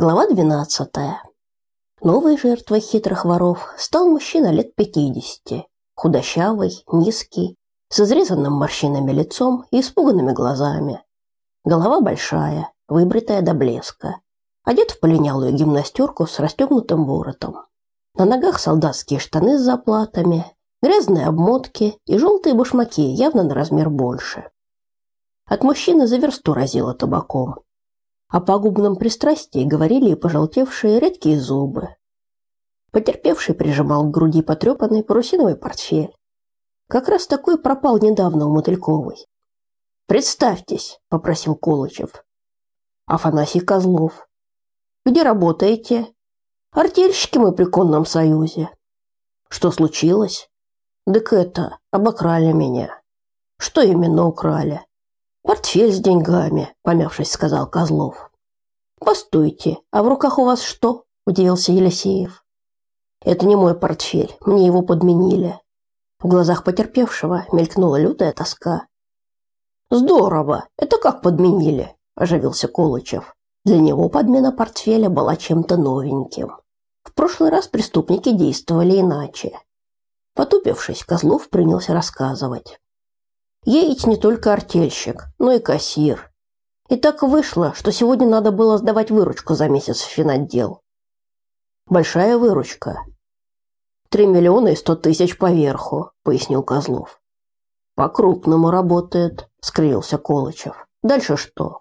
Глава 12. Новой жертвой хитрых воров стал мужчина лет 50, худощавый, низкий, с изрезанным морщинами лицом и испуганными глазами. Голова большая, выбритая до блеска. Одет в полинялую гимнастерку с расстегнутым воротом. На ногах солдатские штаны с заплатами, грязные обмотки и желтые башмаки явно на размер больше. От мужчины за версту разило табаком. О пагубном пристрастии говорили и пожелтевшие редкие зубы. Потерпевший прижимал к груди потрепанный парусиновый портфель. Как раз такой пропал недавно у Мотыльковой. «Представьтесь», – попросил Колычев. «Афанасий Козлов». «Где работаете?» «Артельщики мы при конном союзе». «Что случилось?» «Дык это, обокрали меня». «Что именно украли?» Портфель с деньгами, помявшись, сказал Козлов. Постойте, а в руках у вас что? удивился Елисеев. Это не мой портфель, мне его подменили. В глазах потерпевшего мелькнула лютая тоска. Здорово. Это как подменили? оживился Колычев. Для него подмена портфеля была чем-то новеньким. В прошлый раз преступники действовали иначе. Потупившись, Козлов принялся рассказывать. Я ведь не только артельщик, но и кассир. И так вышло, что сегодня надо было сдавать выручку за месяц в финотдел. Большая выручка. Три миллиона и сто тысяч поверху, пояснил Козлов. По-крупному работает, скривился Колычев. Дальше что?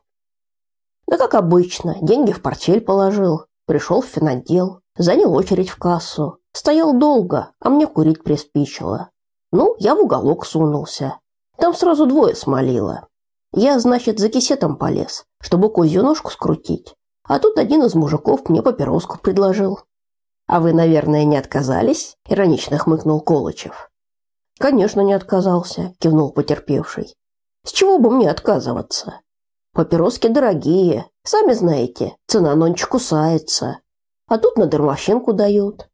Да как обычно, деньги в портфель положил, пришел в финотдел, занял очередь в кассу. Стоял долго, а мне курить приспичило. Ну, я в уголок сунулся. Там сразу двое смолило. Я, значит, за кисетом полез, чтобы козью ножку скрутить. А тут один из мужиков мне папироску предложил. А вы, наверное, не отказались? иронично хмыкнул Колычев. Конечно, не отказался, кивнул потерпевший. С чего бы мне отказываться? Папироски дорогие, сами знаете, цена нонче кусается. А тут на дармовщинку дают.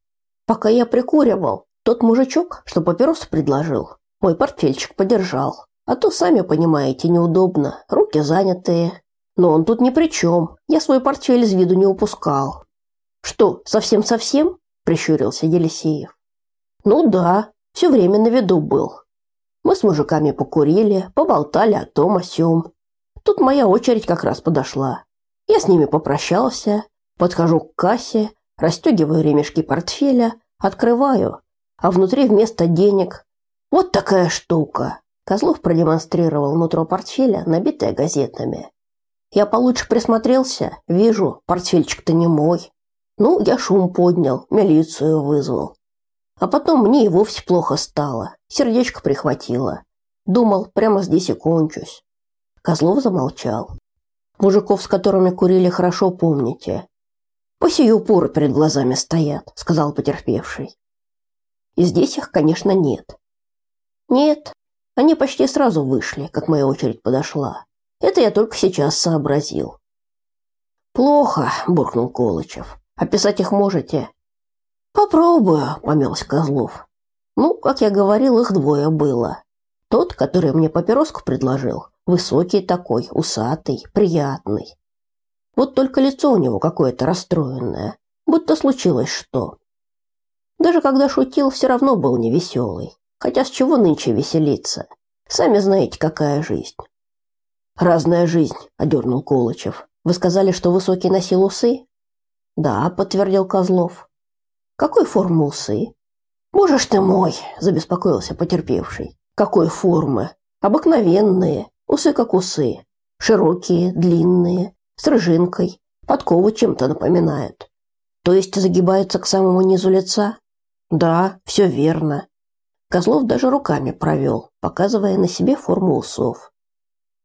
Пока я прикуривал, тот мужичок, что папирос предложил, мой портфельчик подержал. А то, сами понимаете, неудобно, руки занятые. Но он тут ни при чем. Я свой портфель из виду не упускал. Что, совсем-совсем? прищурился Елисеев. Ну да, все время на виду был. Мы с мужиками покурили, поболтали о том о сём. Тут моя очередь как раз подошла. Я с ними попрощался, подхожу к кассе, расстегиваю ремешки портфеля, открываю, а внутри вместо денег вот такая штука. Козлов продемонстрировал нутро портфеля, набитое газетами. Я получше присмотрелся, вижу, портфельчик-то не мой. Ну, я шум поднял, милицию вызвал. А потом мне и вовсе плохо стало, сердечко прихватило. Думал, прямо здесь и кончусь. Козлов замолчал. Мужиков, с которыми курили, хорошо помните. По сию пору перед глазами стоят, сказал потерпевший. И здесь их, конечно, нет. Нет, они почти сразу вышли, как моя очередь подошла. Это я только сейчас сообразил. Плохо, буркнул Колычев. Описать их можете? Попробую, помялся Козлов. Ну, как я говорил, их двое было. Тот, который мне папироску предложил, высокий такой, усатый, приятный. Вот только лицо у него какое-то расстроенное, будто случилось что. Даже когда шутил, все равно был невеселый. Хотя с чего нынче веселиться? Сами знаете, какая жизнь. Разная жизнь, одернул Колычев. Вы сказали, что высокий носил усы? Да, подтвердил Козлов. Какой формы усы? Можешь ты мой, забеспокоился потерпевший. Какой формы? Обыкновенные, усы как усы, широкие, длинные, с рыжинкой, подковы чем-то напоминают. То есть загибаются к самому низу лица? Да, все верно. Козлов даже руками провел, показывая на себе форму усов.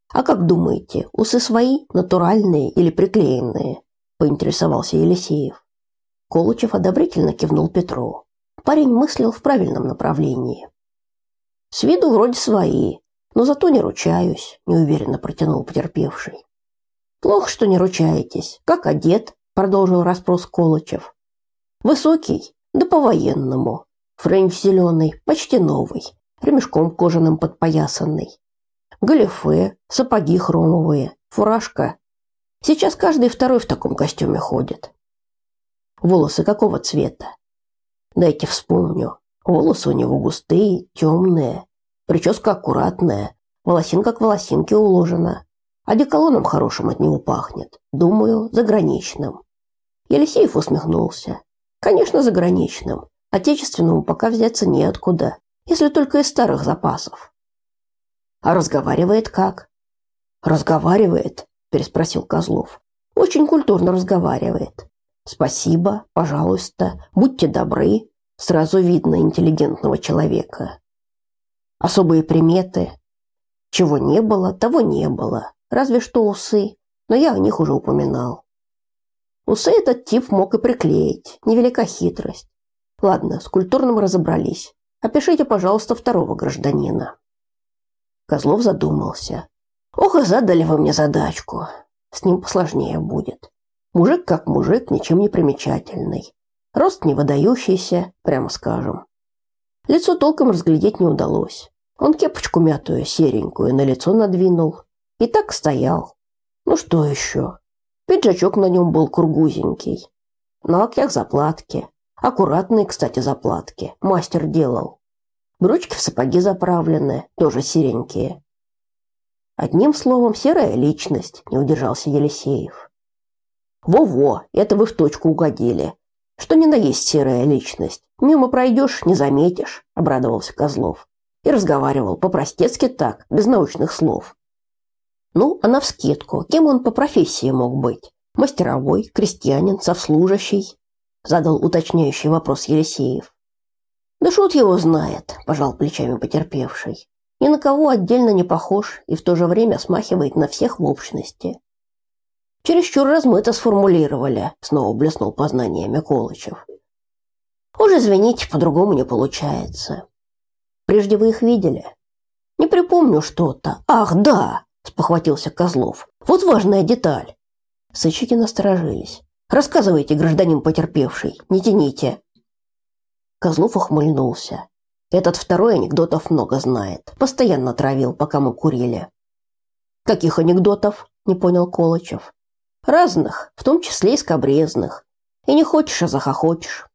А как думаете, усы свои, натуральные или приклеенные? поинтересовался Елисеев. Колычев одобрительно кивнул Петру. Парень мыслил в правильном направлении. С виду вроде свои, но зато не ручаюсь, неуверенно протянул потерпевший. Плохо, что не ручаетесь. Как одет? продолжил расспрос Колычев. Высокий, да по-военному. Френч зеленый, почти новый, ремешком кожаным подпоясанный. Галифе, сапоги хромовые, фуражка. Сейчас каждый второй в таком костюме ходит. Волосы какого цвета? Дайте вспомню. Волосы у него густые, темные, прическа аккуратная, волосинка к волосинке уложена. Одеколоном хорошим от него пахнет. Думаю, заграничным. Елисеев усмехнулся. Конечно, заграничным. Отечественному пока взяться неоткуда, если только из старых запасов. А разговаривает как? Разговаривает, переспросил Козлов. Очень культурно разговаривает. Спасибо, пожалуйста, будьте добры. Сразу видно интеллигентного человека. Особые приметы. Чего не было, того не было. Разве что усы, но я о них уже упоминал. Усы этот тип мог и приклеить, невелика хитрость. Ладно, с культурным разобрались. Опишите, пожалуйста, второго гражданина. Козлов задумался. Ох, и задали вы мне задачку. С ним посложнее будет. Мужик как мужик, ничем не примечательный. Рост не выдающийся, прямо скажем. Лицо толком разглядеть не удалось. Он кепочку мятую, серенькую, на лицо надвинул. И так стоял. Ну что еще? Пиджачок на нем был кургузенький. На локтях заплатки. Аккуратные, кстати, заплатки. Мастер делал. Брючки в сапоги заправлены, тоже серенькие. Одним словом, серая личность, не удержался Елисеев. Во-во, это вы в точку угодили. Что не на есть серая личность. Мимо пройдешь, не заметишь, обрадовался Козлов. И разговаривал по-простецки так, без научных слов. Ну, а навскидку, кем он по профессии мог быть? Мастеровой, крестьянин, совслужащий? Задал уточняющий вопрос Елисеев. Да шут его знает, пожал плечами потерпевший. Ни на кого отдельно не похож и в то же время смахивает на всех в общности. Чересчур размыто сформулировали, снова блеснул познаниями Колычев. Уж извините, по-другому не получается. Прежде вы их видели? Не припомню что-то. Ах, да, спохватился Козлов. Вот важная деталь. Сыщики насторожились. Рассказывайте, гражданин потерпевший, не тяните. Козлов ухмыльнулся. Этот второй анекдотов много знает. Постоянно травил, пока мы курили. Каких анекдотов? Не понял Колычев. Разных, в том числе и скобрезных. И не хочешь, а захохочешь.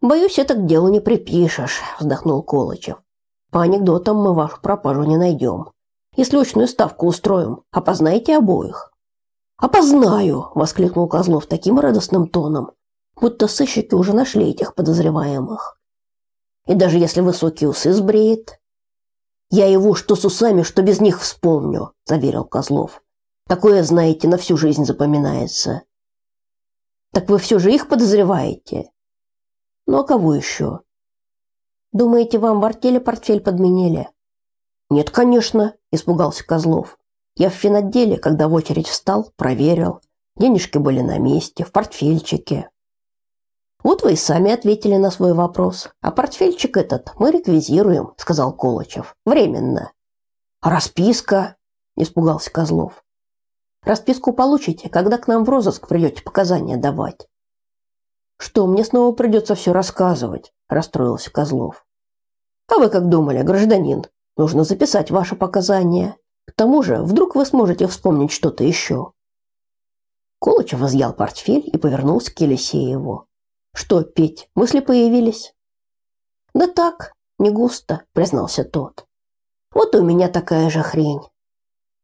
Боюсь, это к делу не припишешь, вздохнул Колычев. По анекдотам мы вашу пропажу не найдем. Если очную ставку устроим, опознаете обоих. Опознаю, воскликнул Козлов таким радостным тоном, будто сыщики уже нашли этих подозреваемых. И даже если высокие усы сбреет, я его что с усами, что без них вспомню, заверил Козлов. Такое, знаете, на всю жизнь запоминается. Так вы все же их подозреваете? Ну а кого еще? Думаете, вам в артели портфель подменили? Нет, конечно, испугался Козлов. Я в финотделе, когда в очередь встал, проверил. Денежки были на месте, в портфельчике. Вот вы и сами ответили на свой вопрос. А портфельчик этот мы реквизируем, сказал Колычев. Временно. А расписка? испугался Козлов. Расписку получите, когда к нам в розыск придете показания давать. Что, мне снова придется все рассказывать, расстроился Козлов. А вы как думали, гражданин? Нужно записать ваши показания. Тому же, вдруг вы сможете вспомнить что-то еще. Колычев изъял портфель и повернулся к Елисееву. Что, Петь, мысли появились? Да так, не густо, признался тот. Вот у меня такая же хрень.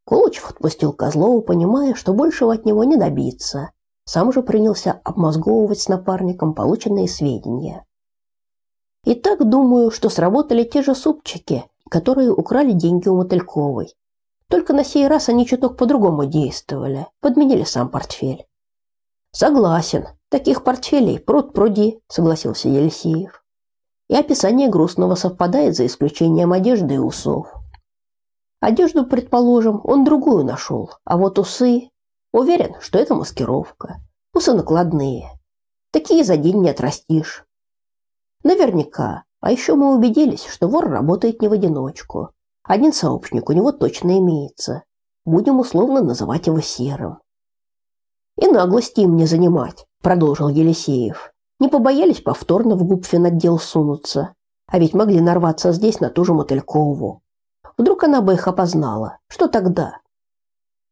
Колычев отпустил Козлова, понимая, что большего от него не добиться. Сам же принялся обмозговывать с напарником полученные сведения. И так думаю, что сработали те же супчики, которые украли деньги у Мотыльковой. Только на сей раз они чуток по-другому действовали, подменили сам портфель. Согласен, таких портфелей пруд пруди, согласился Елисеев. И описание грустного совпадает за исключением одежды и усов. Одежду, предположим, он другую нашел, а вот усы... Уверен, что это маскировка. Усы накладные. Такие за день не отрастишь. Наверняка. А еще мы убедились, что вор работает не в одиночку. Один сообщник у него точно имеется. Будем условно называть его серым. И наглости им не занимать, продолжил Елисеев. Не побоялись повторно в губфин отдел сунуться. А ведь могли нарваться здесь на ту же Мотылькову. Вдруг она бы их опознала. Что тогда?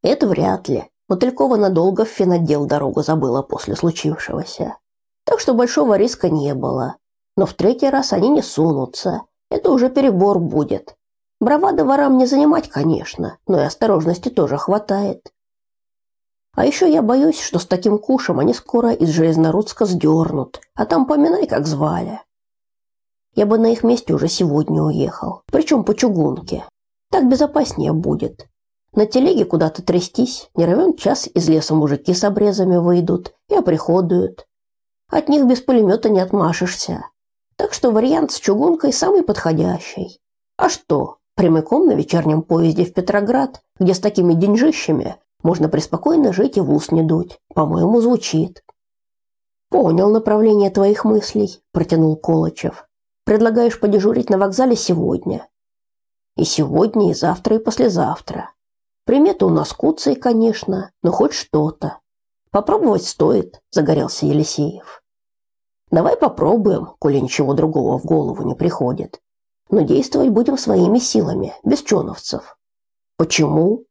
Это вряд ли, Мотылькова надолго в финотдел дорогу забыла после случившегося. Так что большого риска не было. Но в третий раз они не сунутся. Это уже перебор будет. Бравада ворам не занимать, конечно, но и осторожности тоже хватает. А еще я боюсь, что с таким кушем они скоро из Железнорудска сдернут, а там поминай, как звали. Я бы на их месте уже сегодня уехал, причем по чугунке. Так безопаснее будет. На телеге куда-то трястись, не равен час из леса мужики с обрезами выйдут и оприходуют. От них без пулемета не отмашешься. Так что вариант с чугункой самый подходящий. А что, прямиком на вечернем поезде в Петроград, где с такими деньжищами можно преспокойно жить и в ус не дуть. По-моему, звучит. Понял направление твоих мыслей, протянул Колычев. Предлагаешь подежурить на вокзале сегодня. И сегодня, и завтра, и послезавтра. Приметы у нас куцые, конечно, но хоть что-то. Попробовать стоит, загорелся Елисеев. Давай попробуем, коли ничего другого в голову не приходит. Но действовать будем своими силами, без чоновцев. Почему?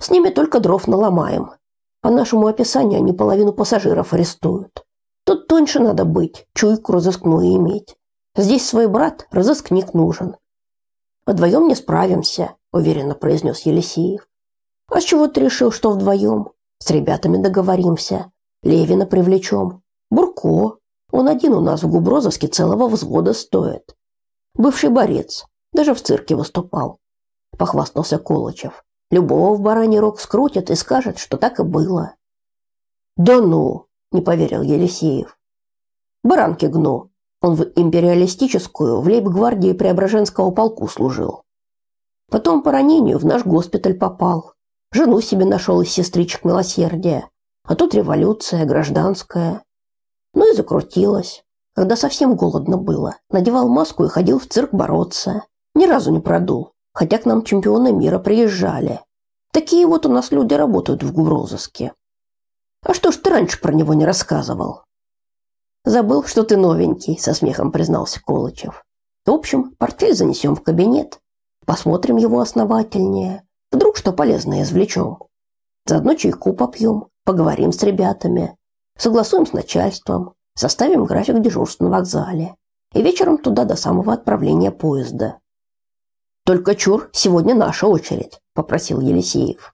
С ними только дров наломаем. По нашему описанию они половину пассажиров арестуют. Тут тоньше надо быть, чуйку разыскную иметь. Здесь свой брат, разыскник нужен. Вдвоем не справимся, уверенно произнес Елисеев. А с чего ты решил, что вдвоем? С ребятами договоримся. Левина привлечем. Бурко. Он один у нас в Губрозовске целого взвода стоит. Бывший борец. Даже в цирке выступал. Похвастался Колычев. Любого в бараний рог скрутят и скажет, что так и было. Да ну, не поверил Елисеев. Баранки гну. Он в империалистическую, в лейб-гвардии Преображенского полку служил. Потом по ранению в наш госпиталь попал. Жену себе нашел из сестричек милосердия. А тут революция, гражданская. Ну и закрутилась. Когда совсем голодно было, надевал маску и ходил в цирк бороться. Ни разу не продул хотя к нам чемпионы мира приезжали. Такие вот у нас люди работают в гурозыске. А что ж ты раньше про него не рассказывал? Забыл, что ты новенький, со смехом признался Колычев. В общем, портфель занесем в кабинет, посмотрим его основательнее, вдруг что полезное извлечем. Заодно чайку попьем, поговорим с ребятами, согласуем с начальством, составим график дежурств на вокзале и вечером туда до самого отправления поезда. Только чур, сегодня наша очередь, попросил Елисеев.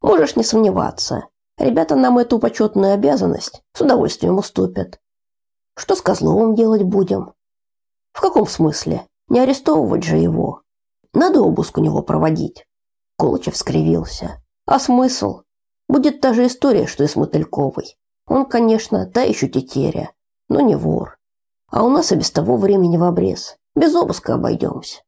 Можешь не сомневаться. Ребята нам эту почетную обязанность с удовольствием уступят. Что с Козловым делать будем? В каком смысле? Не арестовывать же его. Надо обыск у него проводить. Колычев скривился. А смысл? Будет та же история, что и с Мотыльковой. Он, конечно, та еще тетеря, но не вор. А у нас и без того времени в обрез. Без обыска обойдемся.